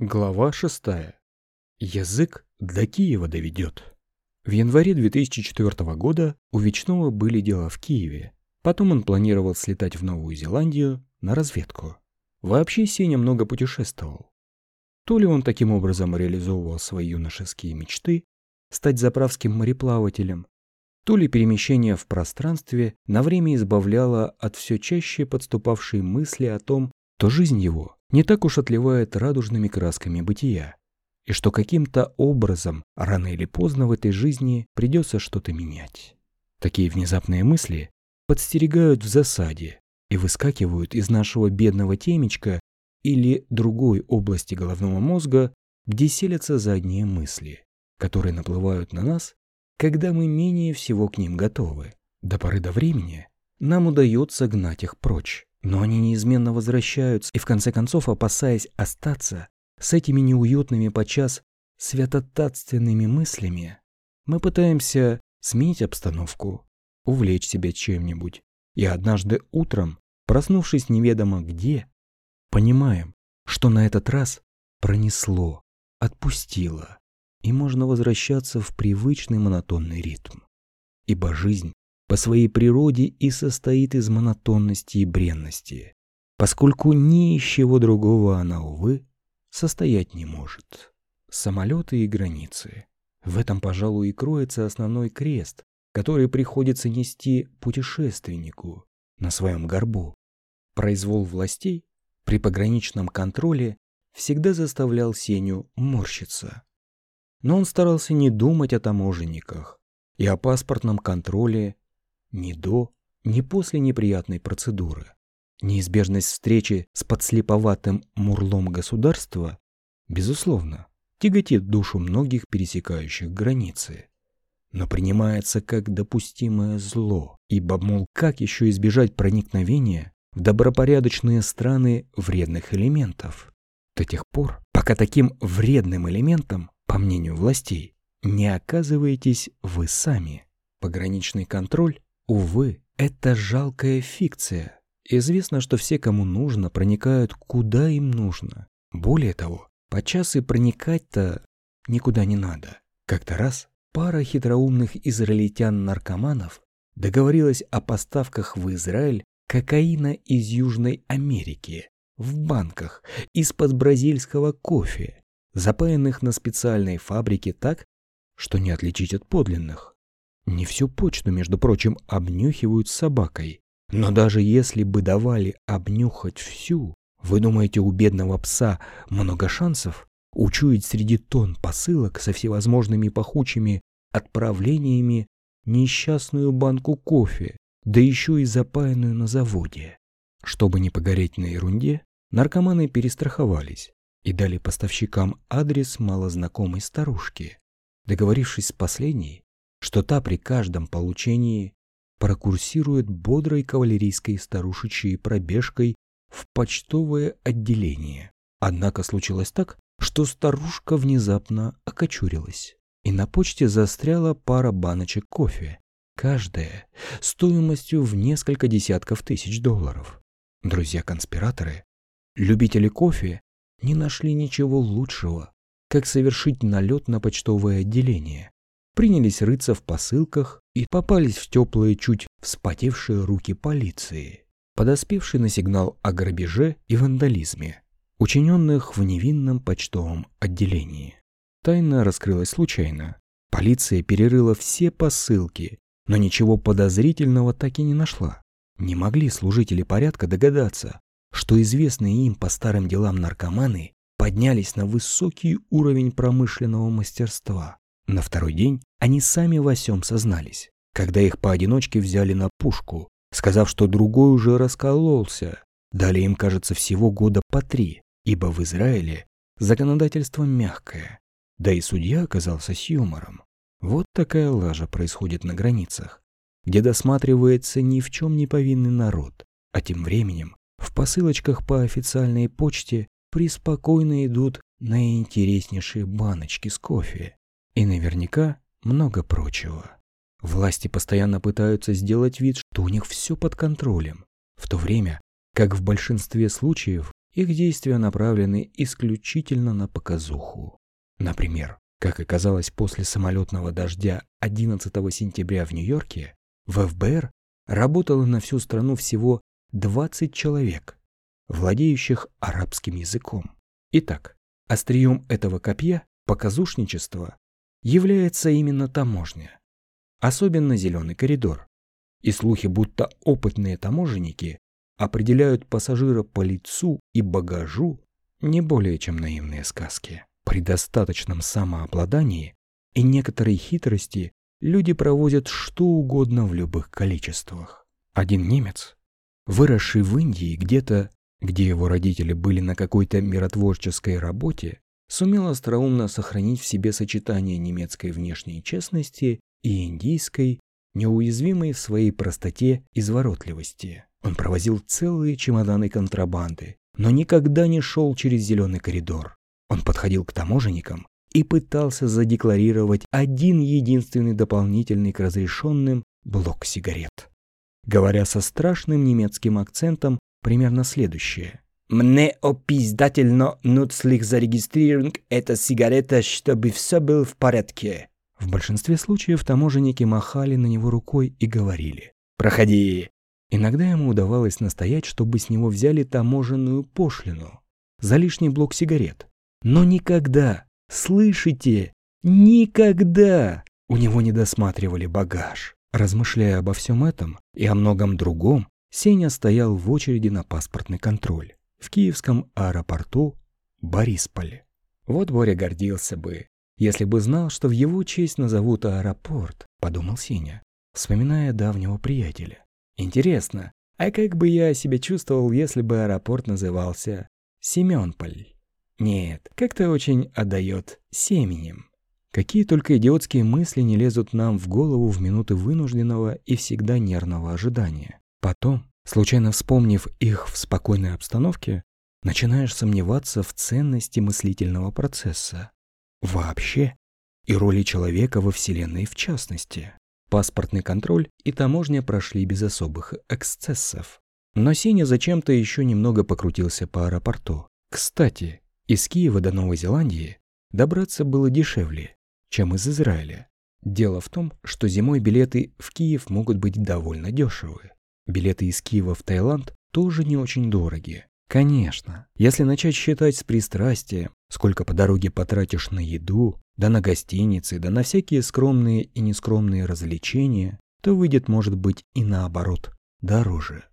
Глава 6. Язык до Киева доведет. В январе 2004 года у Вечного были дела в Киеве. Потом он планировал слетать в Новую Зеландию на разведку. Вообще Сеня много путешествовал. То ли он таким образом реализовывал свои юношеские мечты стать заправским мореплавателем, то ли перемещение в пространстве на время избавляло от все чаще подступавшей мысли о том, то жизнь его не так уж отливает радужными красками бытия, и что каким-то образом рано или поздно в этой жизни придется что-то менять. Такие внезапные мысли подстерегают в засаде и выскакивают из нашего бедного темечка или другой области головного мозга, где селятся задние мысли, которые наплывают на нас, когда мы менее всего к ним готовы. До поры до времени нам удается гнать их прочь. Но они неизменно возвращаются, и в конце концов, опасаясь остаться с этими неуютными подчас святотатственными мыслями, мы пытаемся сменить обстановку, увлечь себя чем-нибудь, и однажды утром, проснувшись неведомо где, понимаем, что на этот раз пронесло, отпустило, и можно возвращаться в привычный монотонный ритм. Ибо жизнь по своей природе и состоит из монотонности и бренности, поскольку ни из чего другого она, увы, состоять не может. Самолеты и границы. В этом, пожалуй, и кроется основной крест, который приходится нести путешественнику на своем горбу. Произвол властей при пограничном контроле всегда заставлял Сеню морщиться. Но он старался не думать о таможенниках и о паспортном контроле ни до, ни после неприятной процедуры. Неизбежность встречи с подслеповатым мурлом государства, безусловно, тяготит душу многих пересекающих границы, но принимается как допустимое зло, ибо, мол, как еще избежать проникновения в добропорядочные страны вредных элементов? До тех пор, пока таким вредным элементом, по мнению властей, не оказываетесь вы сами. Пограничный контроль Увы, это жалкая фикция. Известно, что все, кому нужно, проникают куда им нужно. Более того, подчас и проникать-то никуда не надо. Как-то раз пара хитроумных израильтян-наркоманов договорилась о поставках в Израиль кокаина из Южной Америки в банках из-под бразильского кофе, запаянных на специальной фабрике так, что не отличить от подлинных. Не всю почту, между прочим, обнюхивают собакой. Но даже если бы давали обнюхать всю, вы думаете, у бедного пса много шансов учуять среди тонн посылок со всевозможными пахучими отправлениями несчастную банку кофе, да еще и запаянную на заводе? Чтобы не погореть на ерунде, наркоманы перестраховались и дали поставщикам адрес малознакомой старушки. Договорившись с последней, что та при каждом получении прокурсирует бодрой кавалерийской старушечьей пробежкой в почтовое отделение. Однако случилось так, что старушка внезапно окочурилась, и на почте застряла пара баночек кофе, каждая стоимостью в несколько десятков тысяч долларов. Друзья-конспираторы, любители кофе, не нашли ничего лучшего, как совершить налет на почтовое отделение, принялись рыться в посылках и попались в теплые, чуть вспотевшие руки полиции, подоспевшей на сигнал о грабеже и вандализме, учиненных в невинном почтовом отделении. Тайна раскрылась случайно. Полиция перерыла все посылки, но ничего подозрительного так и не нашла. Не могли служители порядка догадаться, что известные им по старым делам наркоманы поднялись на высокий уровень промышленного мастерства. На второй день они сами во всем сознались, когда их поодиночке взяли на пушку, сказав, что другой уже раскололся. Дали им, кажется, всего года по три, ибо в Израиле законодательство мягкое, да и судья оказался с юмором. Вот такая лажа происходит на границах, где досматривается ни в чем не повинный народ, а тем временем в посылочках по официальной почте преспокойно идут наиинтереснейшие баночки с кофе. И наверняка много прочего. Власти постоянно пытаются сделать вид, что у них все под контролем, в то время как в большинстве случаев их действия направлены исключительно на показуху. Например, как оказалось после самолетного дождя 11 сентября в Нью-Йорке, в ФБР работало на всю страну всего 20 человек, владеющих арабским языком. Итак, острием этого копья показушничества является именно таможня, особенно зеленый коридор. И слухи, будто опытные таможенники определяют пассажира по лицу и багажу, не более чем наивные сказки. При достаточном самообладании и некоторой хитрости люди провозят что угодно в любых количествах. Один немец, выросший в Индии где-то, где его родители были на какой-то миротворческой работе, сумел остроумно сохранить в себе сочетание немецкой внешней честности и индийской, неуязвимой в своей простоте изворотливости. Он провозил целые чемоданы контрабанды, но никогда не шел через зеленый коридор. Он подходил к таможенникам и пытался задекларировать один единственный дополнительный к разрешенным блок сигарет. Говоря со страшным немецким акцентом, примерно следующее. «Мне опиздательно нуцлих зарегистрировать эта сигарета, чтобы все было в порядке». В большинстве случаев таможенники махали на него рукой и говорили «Проходи». Иногда ему удавалось настоять, чтобы с него взяли таможенную пошлину за лишний блок сигарет. Но никогда, слышите, никогда у него не досматривали багаж. Размышляя обо всем этом и о многом другом, Сеня стоял в очереди на паспортный контроль в киевском аэропорту Борисполе. Вот Боря гордился бы, если бы знал, что в его честь назовут аэропорт, подумал Сеня, вспоминая давнего приятеля. Интересно, а как бы я себя чувствовал, если бы аэропорт назывался Семенполь? Нет, как-то очень отдает семенем. Какие только идиотские мысли не лезут нам в голову в минуты вынужденного и всегда нервного ожидания. Потом, случайно вспомнив их в спокойной обстановке, начинаешь сомневаться в ценности мыслительного процесса. Вообще. И роли человека во Вселенной в частности. Паспортный контроль и таможня прошли без особых эксцессов. Но Сеня зачем-то еще немного покрутился по аэропорту. Кстати, из Киева до Новой Зеландии добраться было дешевле, чем из Израиля. Дело в том, что зимой билеты в Киев могут быть довольно дешевые. Билеты из Киева в Таиланд тоже не очень дорогие. Конечно, если начать считать с пристрастием, сколько по дороге потратишь на еду, да на гостиницы, да на всякие скромные и нескромные развлечения, то выйдет, может быть, и наоборот, дороже.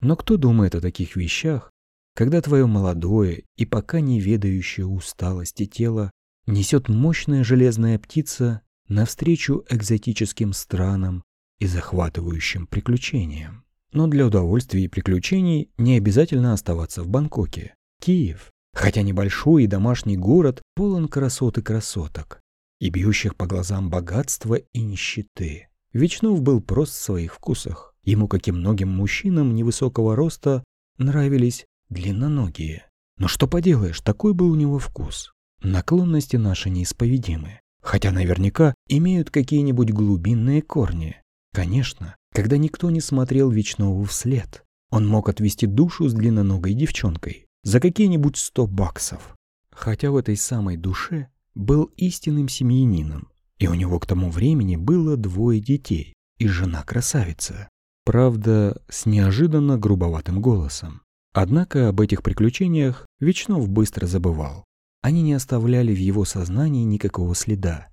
Но кто думает о таких вещах, когда твое молодое и пока не ведающее усталости тело несет мощная железная птица навстречу экзотическим странам и захватывающим приключениям. Но для удовольствия и приключений не обязательно оставаться в Бангкоке. Киев, хотя небольшой и домашний город, полон красот и красоток, и бьющих по глазам богатства и нищеты. Вечнов был прост в своих вкусах. Ему, как и многим мужчинам невысокого роста, нравились длинноногие. Но что поделаешь, такой был у него вкус. Наклонности наши неисповедимы, хотя наверняка имеют какие-нибудь глубинные корни. Конечно, когда никто не смотрел Вечнову вслед, он мог отвести душу с длинноногой девчонкой за какие-нибудь сто баксов. Хотя в этой самой душе был истинным семьянином, и у него к тому времени было двое детей и жена-красавица. Правда, с неожиданно грубоватым голосом. Однако об этих приключениях Вечнов быстро забывал. Они не оставляли в его сознании никакого следа.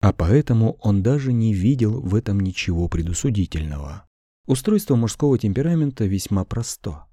А поэтому он даже не видел в этом ничего предусудительного. Устройство мужского темперамента весьма просто.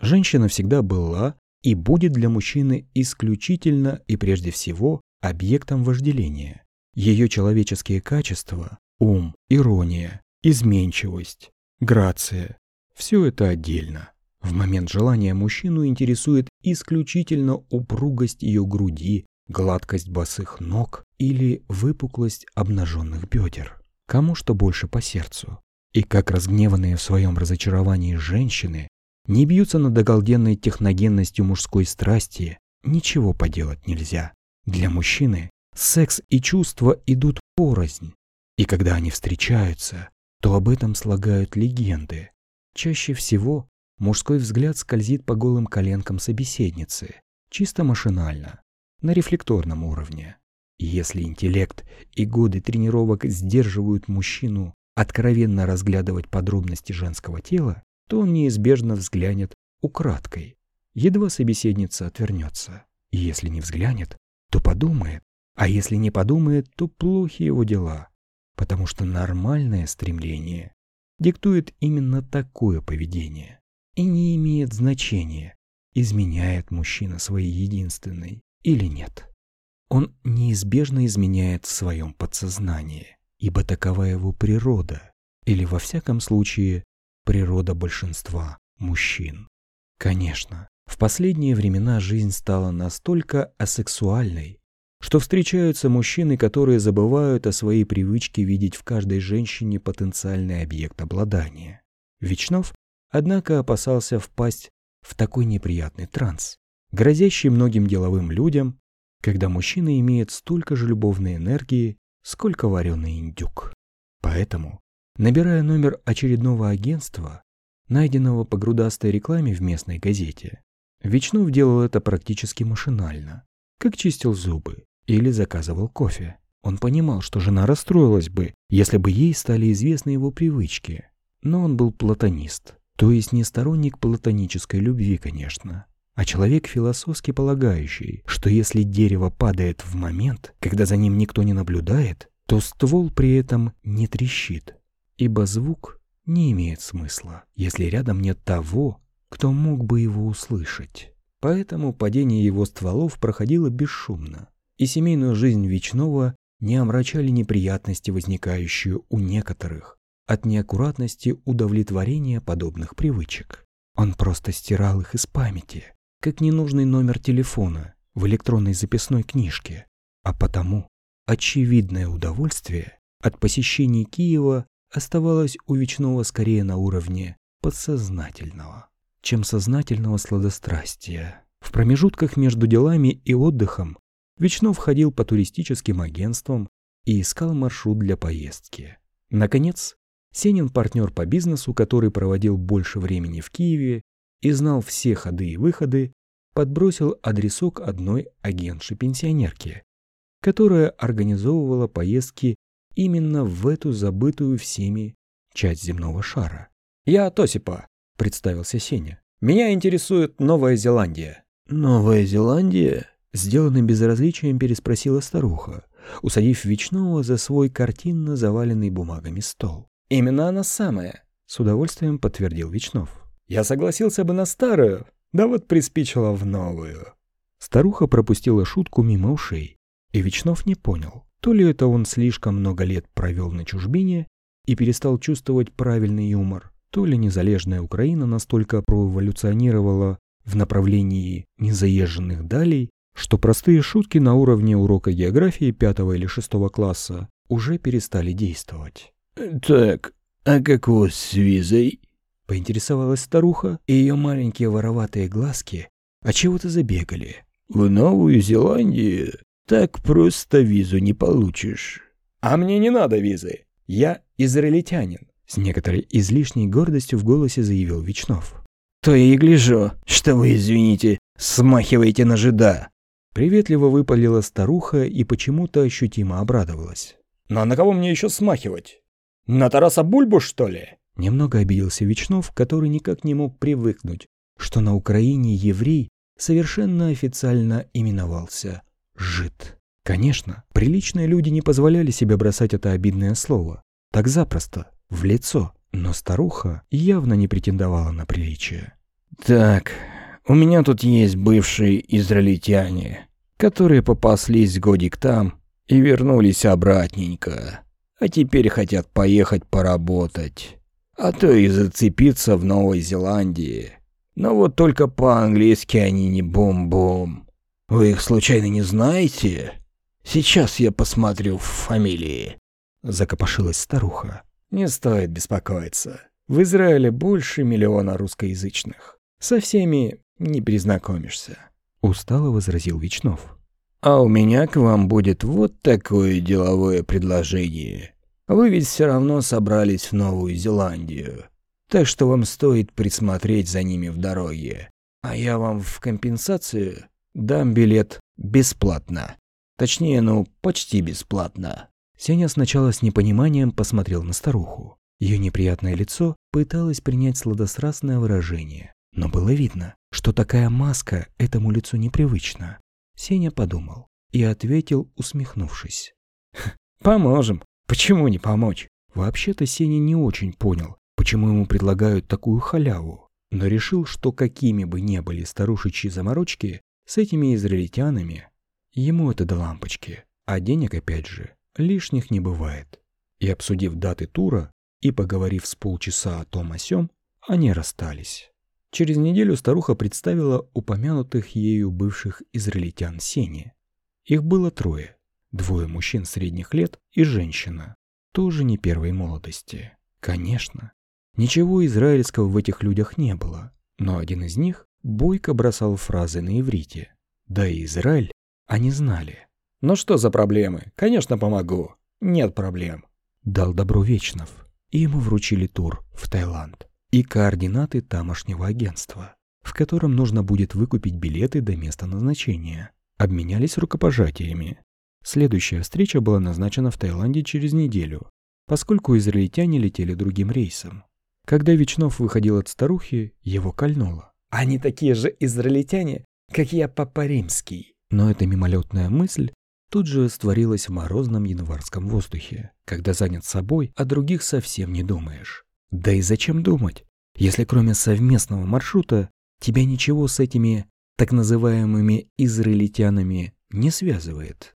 Женщина всегда была и будет для мужчины исключительно и прежде всего объектом вожделения. Ее человеческие качества – ум, ирония, изменчивость, грация – все это отдельно. В момент желания мужчину интересует исключительно упругость ее груди, гладкость босых ног или выпуклость обнаженных бедер. Кому что больше по сердцу. И как разгневанные в своем разочаровании женщины не бьются над оголденной техногенностью мужской страсти, ничего поделать нельзя. Для мужчины секс и чувства идут порознь. И когда они встречаются, то об этом слагают легенды. Чаще всего Мужской взгляд скользит по голым коленкам собеседницы, чисто машинально, на рефлекторном уровне. И если интеллект и годы тренировок сдерживают мужчину откровенно разглядывать подробности женского тела, то он неизбежно взглянет украдкой. Едва собеседница отвернется. И если не взглянет, то подумает. А если не подумает, то плохи его дела. Потому что нормальное стремление диктует именно такое поведение. И не имеет значения, изменяет мужчина своей единственной или нет. Он неизбежно изменяет в своем подсознании, ибо такова его природа, или во всяком случае природа большинства мужчин. Конечно, в последние времена жизнь стала настолько асексуальной, что встречаются мужчины, которые забывают о своей привычке видеть в каждой женщине потенциальный объект обладания. Вечнов, однако, опасался впасть в такой неприятный транс, грозящий многим деловым людям, когда мужчина имеет столько же любовной энергии, сколько вареный индюк. Поэтому, набирая номер очередного агентства, найденного по грудастой рекламе в местной газете, Вечнов делал это практически машинально, как чистил зубы или заказывал кофе. Он понимал, что жена расстроилась бы, если бы ей стали известны его привычки. Но он был платонист, то есть не сторонник платонической любви, конечно, а человек философски полагающий, что если дерево падает в момент, когда за ним никто не наблюдает, то ствол при этом не трещит, ибо звук не имеет смысла, если рядом нет того, кто мог бы его услышать. Поэтому падение его стволов проходило бесшумно, и семейную жизнь Вечного не омрачали неприятности, возникающие у некоторых от неаккуратности удовлетворения подобных привычек. Он просто стирал их из памяти, как ненужный номер телефона в электронной записной книжке, а потому очевидное удовольствие от посещения Киева оставалось у Вечного скорее на уровне подсознательного чем сознательного сладострастия. В промежутках между делами и отдыхом Вечнов ходил по туристическим агентствам и искал маршрут для поездки. Наконец, Сенин партнер по бизнесу, который проводил больше времени в Киеве и знал все ходы и выходы, подбросил адресок одной агентши-пенсионерки, которая организовывала поездки именно в эту забытую всеми часть земного шара. «Я Тосипа представился Сеня. «Меня интересует Новая Зеландия». «Новая Зеландия?» Сделанным безразличием переспросила старуха, усадив Вечного за свой картинно заваленный бумагами стол. «Именно она самая», — с удовольствием подтвердил Вечнов. «Я согласился бы на старую, да вот приспичила в новую». Старуха пропустила шутку мимо ушей, и Вечнов не понял, то ли это он слишком много лет провел на чужбине и перестал чувствовать правильный юмор, то ли незалежная Украина настолько проэволюционировала в направлении незаезженных далей, что простые шутки на уровне урока географии пятого или шестого класса уже перестали действовать. «Так, а как у вас с визой?» — поинтересовалась старуха, и ее маленькие вороватые глазки отчего-то забегали. «В Новую Зеландию так просто визу не получишь». «А мне не надо визы. Я израильтянин. С некоторой излишней гордостью в голосе заявил Вечнов. «То я и гляжу, что вы, извините, смахиваете на жида!» Приветливо выпалила старуха и почему-то ощутимо обрадовалась. «Но на кого мне еще смахивать? На Тараса Бульбу, что ли?» Немного обиделся Вечнов, который никак не мог привыкнуть, что на Украине еврей совершенно официально именовался «жид». Конечно, приличные люди не позволяли себе бросать это обидное слово. Так запросто, в лицо, но старуха явно не претендовала на приличие. «Так, у меня тут есть бывшие израильтяне, которые попаслись годик там и вернулись обратненько, а теперь хотят поехать поработать, а то и зацепиться в Новой Зеландии. Но вот только по-английски они не бум-бум. Вы их случайно не знаете? Сейчас я посмотрю в фамилии». Закопошилась старуха. Не стоит беспокоиться. В Израиле больше миллиона русскоязычных. Со всеми не перезнакомишься. Устало возразил Вечнов. А у меня к вам будет вот такое деловое предложение. Вы ведь все равно собрались в Новую Зеландию. Так что вам стоит присмотреть за ними в дороге. А я вам в компенсацию дам билет бесплатно. Точнее, ну, почти бесплатно. Сеня сначала с непониманием посмотрел на старуху. Ее неприятное лицо пыталось принять сладострастное выражение, но было видно, что такая маска этому лицу непривычна. Сеня подумал и ответил, усмехнувшись. «Поможем. Почему не помочь?» Вообще-то Сеня не очень понял, почему ему предлагают такую халяву, но решил, что какими бы ни были старушечьи заморочки, с этими израильтянами ему это до лампочки, а денег опять же лишних не бывает. И обсудив даты тура и поговорив с полчаса о том о сём, они расстались. Через неделю старуха представила упомянутых ею бывших израильтян Сене. Их было трое. Двое мужчин средних лет и женщина, тоже не первой молодости. Конечно, ничего израильского в этих людях не было, но один из них бойко бросал фразы на иврите. Да и Израиль они знали. «Ну что за проблемы? Конечно, помогу. Нет проблем». Дал добро Вечнов, и ему вручили тур в Таиланд и координаты тамошнего агентства, в котором нужно будет выкупить билеты до места назначения. Обменялись рукопожатиями. Следующая встреча была назначена в Таиланде через неделю, поскольку израильтяне летели другим рейсом. Когда Вечнов выходил от старухи, его кольнуло. «Они такие же израильтяне, как я папа римский». Но эта мимолетная мысль тут же растворилась в морозном январском воздухе, когда занят собой, о других совсем не думаешь. Да и зачем думать, если кроме совместного маршрута тебя ничего с этими так называемыми израильтянами не связывает?